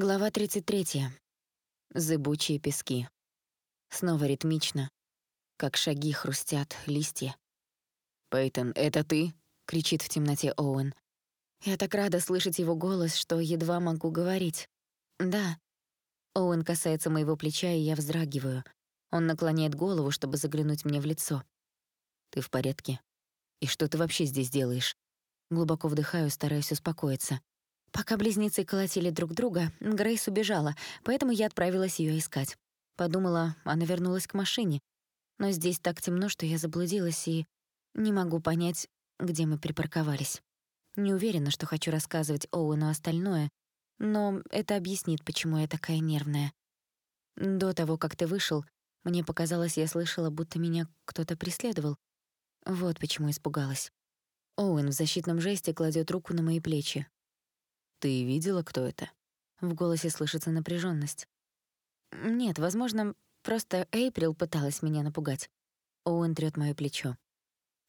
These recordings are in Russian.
Глава 33. Зыбучие пески. Снова ритмично, как шаги хрустят листья. «Пейтон, это ты?» — кричит в темноте Оуэн. Я так рада слышать его голос, что едва могу говорить. «Да». Оуэн касается моего плеча, и я вздрагиваю. Он наклоняет голову, чтобы заглянуть мне в лицо. «Ты в порядке? И что ты вообще здесь делаешь?» Глубоко вдыхаю, стараясь успокоиться. Пока близнецы колотили друг друга, Грейс убежала, поэтому я отправилась ее искать. Подумала, она вернулась к машине. Но здесь так темно, что я заблудилась и не могу понять, где мы припарковались. Не уверена, что хочу рассказывать Оуэну остальное, но это объяснит, почему я такая нервная. До того, как ты вышел, мне показалось, я слышала, будто меня кто-то преследовал. Вот почему испугалась. Оуэн в защитном жесте кладет руку на мои плечи, «Ты видела, кто это?» В голосе слышится напряженность. «Нет, возможно, просто Эйприл пыталась меня напугать». Оуэн трёт моё плечо.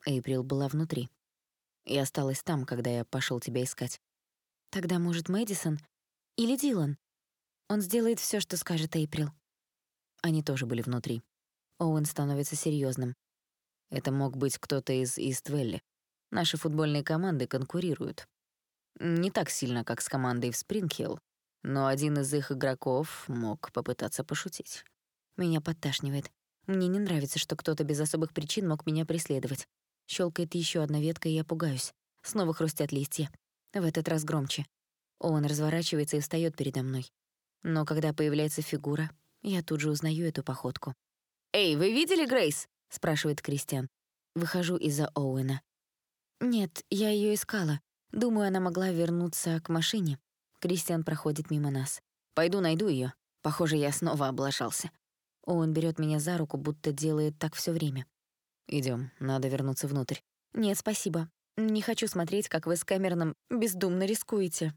Эйприл была внутри. И осталась там, когда я пошёл тебя искать. Тогда, может, Мэдисон? Или Дилан? Он сделает всё, что скажет Эйприл. Они тоже были внутри. Оуэн становится серьёзным. Это мог быть кто-то из Иствелли. Наши футбольные команды конкурируют. Не так сильно, как с командой в Спрингхилл, но один из их игроков мог попытаться пошутить. Меня подташнивает. Мне не нравится, что кто-то без особых причин мог меня преследовать. Щелкает еще одна ветка, и я пугаюсь. Снова хрустят листья. В этот раз громче. Он разворачивается и встает передо мной. Но когда появляется фигура, я тут же узнаю эту походку. «Эй, вы видели Грейс?» — спрашивает Кристиан. Выхожу из-за Оуэна. «Нет, я ее искала. Думаю, она могла вернуться к машине. Кристиан проходит мимо нас. «Пойду найду ее. Похоже, я снова облажался». Он берет меня за руку, будто делает так все время. Идем, надо вернуться внутрь. «Нет, спасибо. Не хочу смотреть, как вы с Кэмероном бездумно рискуете».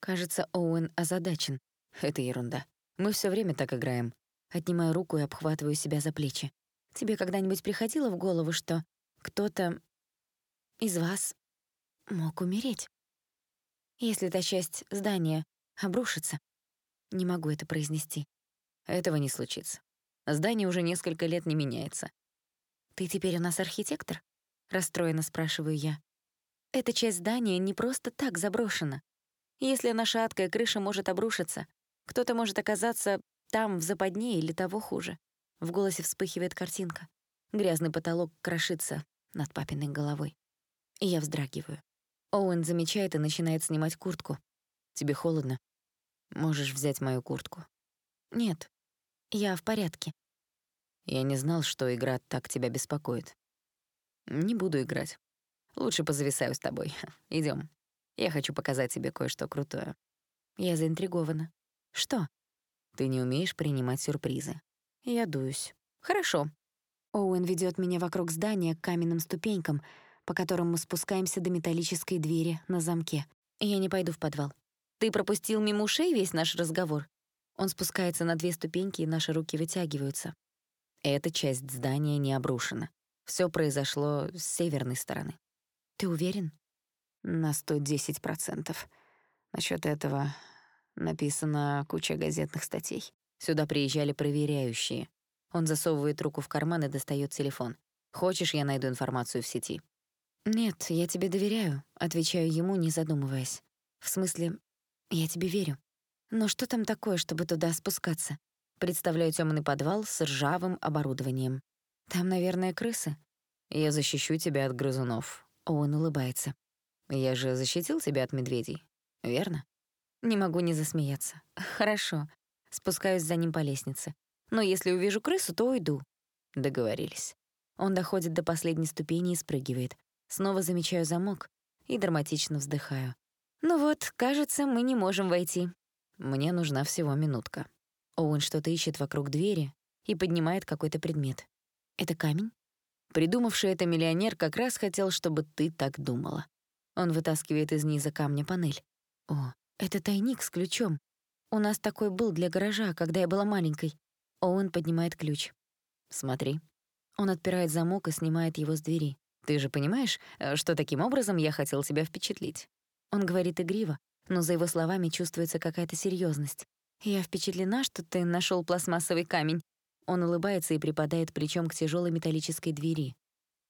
Кажется, Оуэн озадачен. Это ерунда. Мы все время так играем. Отнимаю руку и обхватываю себя за плечи. Тебе когда-нибудь приходило в голову, что кто-то из вас мог умереть. Если та часть здания обрушится, не могу это произнести. Этого не случится. Здание уже несколько лет не меняется. «Ты теперь у нас архитектор?» — расстроенно спрашиваю я. «Эта часть здания не просто так заброшена. Если наша адкая крыша может обрушиться, кто-то может оказаться там, в западне или того хуже». В голосе вспыхивает картинка. Грязный потолок крошится над папиной головой. И я вздрагиваю. Оуэн замечает и начинает снимать куртку. «Тебе холодно? Можешь взять мою куртку». «Нет, я в порядке». Я не знал, что игра так тебя беспокоит. Не буду играть. Лучше позависаю с тобой. Идем. Я хочу показать тебе кое-что крутое. Я заинтригована. Что? Ты не умеешь принимать сюрпризы. Я дуюсь. Хорошо. Оуэн ведет меня вокруг здания к каменным ступенькам — по которым мы спускаемся до металлической двери на замке. Я не пойду в подвал. Ты пропустил мимо ушей весь наш разговор? Он спускается на две ступеньки, и наши руки вытягиваются. Эта часть здания не обрушена. Все произошло с северной стороны. Ты уверен? На 110%. Насчет этого написана куча газетных статей. Сюда приезжали проверяющие. Он засовывает руку в карман и достает телефон. Хочешь, я найду информацию в сети? «Нет, я тебе доверяю», — отвечаю ему, не задумываясь. «В смысле, я тебе верю. Но что там такое, чтобы туда спускаться? Представляю темный подвал с ржавым оборудованием. Там, наверное, крысы. Я защищу тебя от грызунов». Он улыбается. «Я же защитил тебя от медведей, верно?» Не могу не засмеяться. «Хорошо». Спускаюсь за ним по лестнице. «Но если увижу крысу, то уйду». Договорились. Он доходит до последней ступени и спрыгивает. Снова замечаю замок и драматично вздыхаю. «Ну вот, кажется, мы не можем войти. Мне нужна всего минутка». Оуэн что-то ищет вокруг двери и поднимает какой-то предмет. «Это камень?» Придумавший это миллионер как раз хотел, чтобы ты так думала. Он вытаскивает из низа камня панель. «О, это тайник с ключом. У нас такой был для гаража, когда я была маленькой». Оуэн поднимает ключ. «Смотри». Он отпирает замок и снимает его с двери. Ты же понимаешь, э, что таким образом я хотел тебя впечатлить?» Он говорит игриво, но за его словами чувствуется какая-то серьезность. «Я впечатлена, что ты нашел пластмассовый камень». Он улыбается и припадает плечом к тяжелой металлической двери.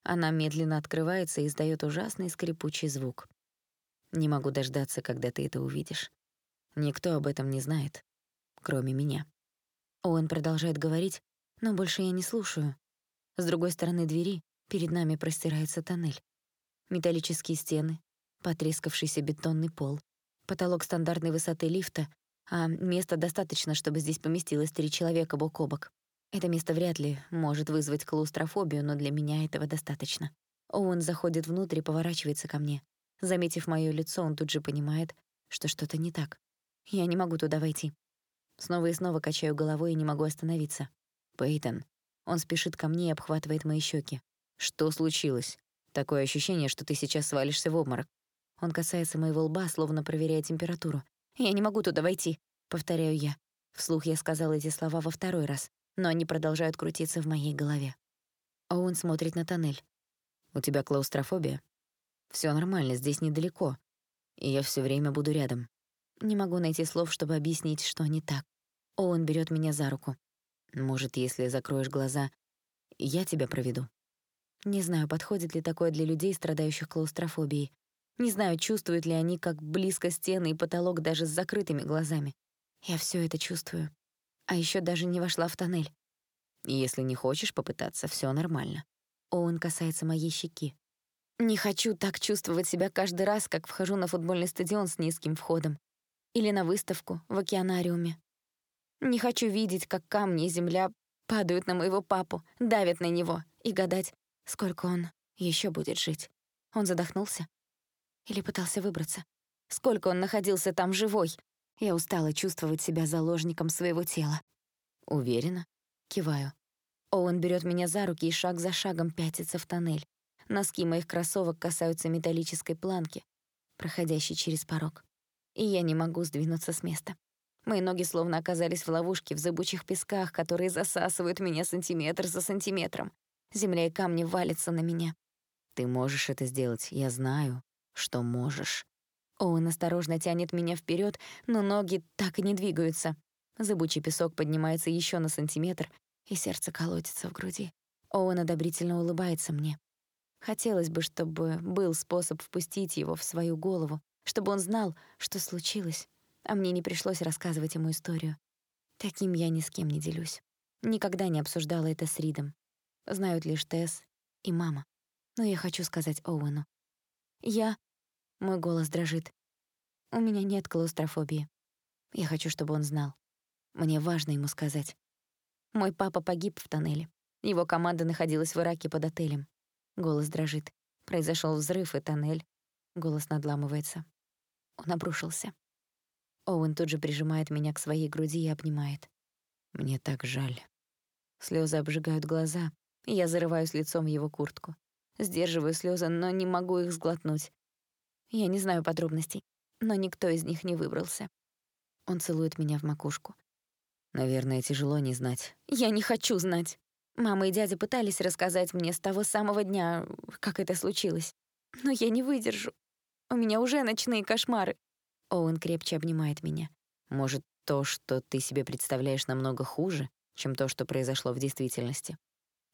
Она медленно открывается и издает ужасный скрипучий звук. Не могу дождаться, когда ты это увидишь. Никто об этом не знает, кроме меня. Он продолжает говорить, но больше я не слушаю. С другой стороны двери перед нами простирается тоннель. Металлические стены, потрескавшийся бетонный пол, потолок стандартной высоты лифта, а места достаточно, чтобы здесь поместилось три человека бок о бок. Это место вряд ли может вызвать клаустрофобию, но для меня этого достаточно. Оуэн заходит внутрь и поворачивается ко мне. Заметив моё лицо, он тут же понимает, что что-то не так. Я не могу туда войти. Снова и снова качаю головой и не могу остановиться. Пейтон. Он спешит ко мне и обхватывает мои щеки. Что случилось? Такое ощущение, что ты сейчас свалишься в обморок. Он касается моего лба, словно проверяя температуру. «Я не могу туда войти», — повторяю я. Вслух я сказала эти слова во второй раз, но они продолжают крутиться в моей голове. Оуэн смотрит на тоннель. «У тебя клаустрофобия?» Все нормально, здесь недалеко. И я все время буду рядом. Не могу найти слов, чтобы объяснить, что не так. Оуэн берет меня за руку. Может, если закроешь глаза, я тебя проведу. Не знаю, подходит ли такое для людей, страдающих клаустрофобией. Не знаю, чувствуют ли они, как близко стены и потолок даже с закрытыми глазами. Я все это чувствую. А еще даже не вошла в тоннель. Если не хочешь попытаться, все нормально. Оуэн касается моей щеки. Не хочу так чувствовать себя каждый раз, как вхожу на футбольный стадион с низким входом. Или на выставку в океанариуме. Не хочу видеть, как камни и земля падают на моего папу, давят на него, и гадать, сколько он еще будет жить. Он задохнулся? Или пытался выбраться? Сколько он находился там живой? Я устала чувствовать себя заложником своего тела. Уверена? Киваю. Оуэн берет меня за руки и шаг за шагом пятится в тоннель. Носки моих кроссовок касаются металлической планки, проходящей через порог. И я не могу сдвинуться с места. Мои ноги словно оказались в ловушке в зыбучих песках, которые засасывают меня сантиметр за сантиметром. Земля и камни валятся на меня. Ты можешь это сделать, я знаю, что можешь. Оуэн осторожно тянет меня вперед, но ноги так и не двигаются. Зыбучий песок поднимается еще на сантиметр, и сердце колотится в груди. Оуэн одобрительно улыбается мне. Хотелось бы, чтобы был способ впустить его в свою голову, чтобы он знал, что случилось, а мне не пришлось рассказывать ему историю. Таким я ни с кем не делюсь. Никогда не обсуждала это с Ридом. Знают лишь Тесс и мама. Но я хочу сказать Оуэну. Я... Мой голос дрожит. У меня нет клаустрофобии. Я хочу, чтобы он знал. Мне важно ему сказать. Мой папа погиб в тоннеле. Его команда находилась в Ираке под отелем. Голос дрожит. Произошел взрыв, и тоннель. Голос надламывается. Он обрушился. Оуэн тут же прижимает меня к своей груди и обнимает. Мне так жаль. Слезы обжигают глаза, я зарываюсь лицом в его куртку. Сдерживаю слезы, но не могу их сглотнуть. Я не знаю подробностей, но никто из них не выбрался. Он целует меня в макушку. Наверное, тяжело не знать. Я не хочу знать. Мама и дядя пытались рассказать мне с того самого дня, как это случилось. Но я не выдержу. У меня уже ночные кошмары. Оуэн крепче обнимает меня. Может, то, что ты себе представляешь, намного хуже, чем то, что произошло в действительности?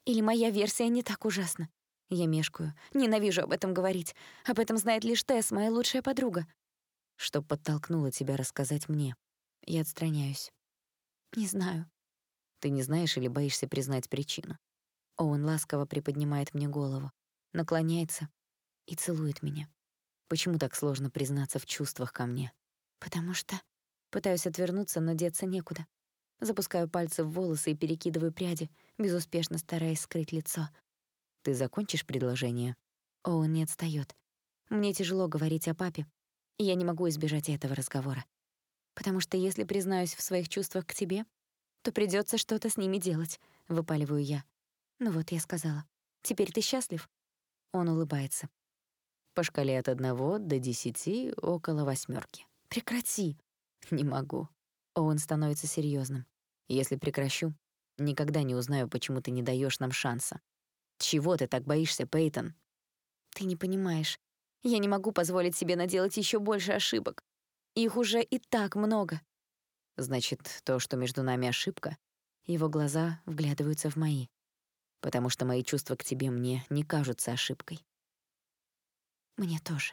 Или моя версия не так ужасна? Я мешкаю. Ненавижу об этом говорить. Об этом знает лишь Тесс, моя лучшая подруга. Что подтолкнуло тебя рассказать мне? Я отстраняюсь. Не знаю. Ты не знаешь или боишься признать причину. Оуэн ласково приподнимает мне голову, наклоняется и целует меня. Почему так сложно признаться в чувствах ко мне? Потому что... Пытаюсь отвернуться, но деться некуда. Запускаю пальцы в волосы и перекидываю пряди, безуспешно стараясь скрыть лицо. «Ты закончишь предложение?» Оуэн не отстаёт. Мне тяжело говорить о папе, и я не могу избежать этого разговора. Потому что если признаюсь в своих чувствах к тебе, то придётся что-то с ними делать, выпаливаю я. Ну вот, я сказала. Теперь ты счастлив? Он улыбается. По шкале от одного до десяти около восьмерки. Прекрати. Не могу. Он становится серьезным. Если прекращу, никогда не узнаю, почему ты не даешь нам шанса. Чего ты так боишься, Пейтон? Ты не понимаешь. Я не могу позволить себе наделать еще больше ошибок. Их уже и так много. Значит, то, что между нами ошибка, его глаза вглядываются в мои. Потому что мои чувства к тебе мне не кажутся ошибкой. Мне тоже.